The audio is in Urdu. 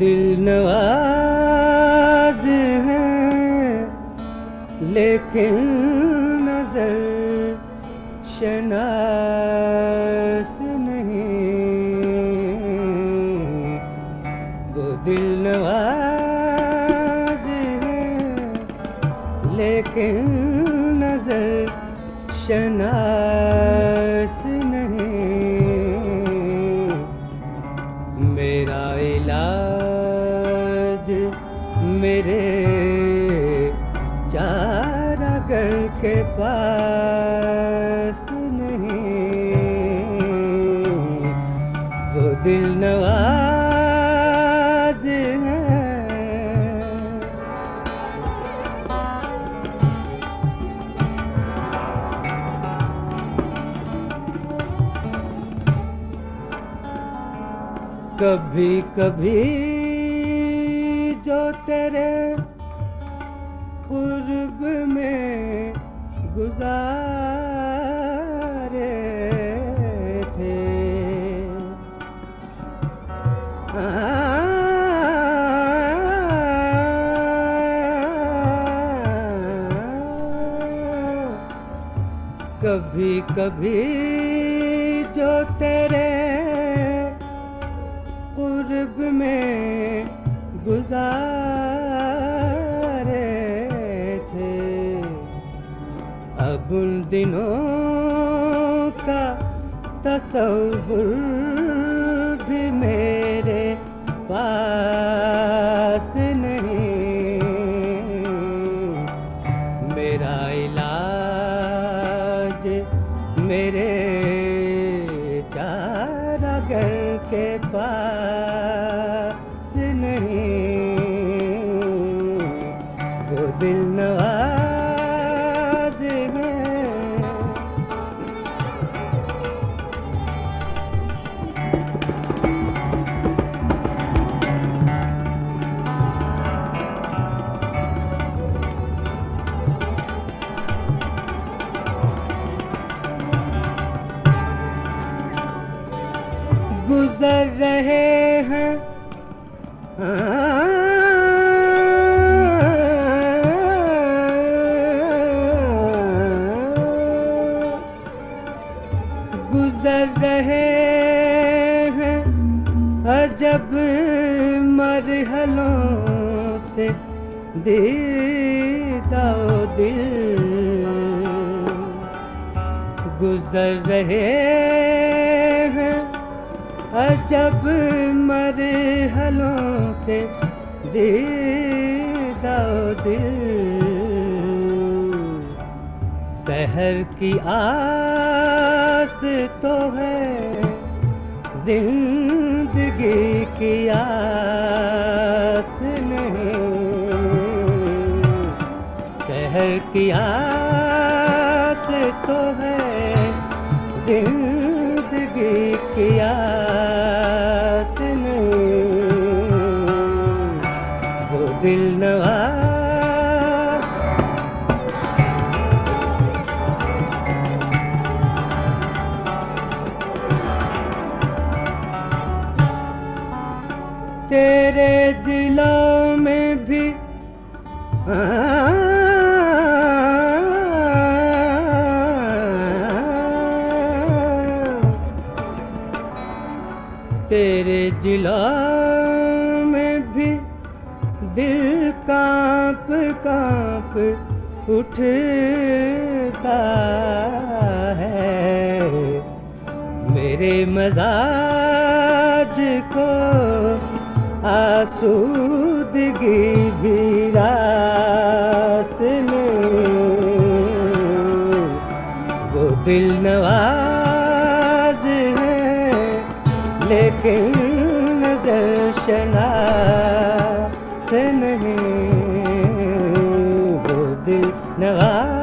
دل نواز ہیں لیکن نظر شناس نہیں۔ وہ دل نواز ہیں لیکن نظر شناس میرے چارہ گھر کے پاس نہیں وہ دل نواز ہیں کبھی کبھی جو تیرے قرب میں گزارے تھے۔ کبھی کبھی جو تیرے قرب میں گزارے تھے۔ اب ان دنوں کا تصور بھی میرے پاس نہیں۔ میرا علاج میرے چارہ گھر کے پاس گزر رہے ہیں۔ گزر رہے ہیں۔ عجب مرحلوں سے دیدہ و دل۔ گزر رہے ہیں عجب مرحلوں سے دیدہ و دل۔ سحر کی آس تو ہے زندگی کی آس نہیں۔ شہر کی آس تو ہے زندگی کی آس وہ دل نواز تیرے ضلع میں بھی تیرے ضلع میں بھی دل کانپ کانپ اٹھتا ہے۔ میرے مزاج کو آسودگی بھی راس نہیں وہ دل نواز سے نہیں وہ دل نواز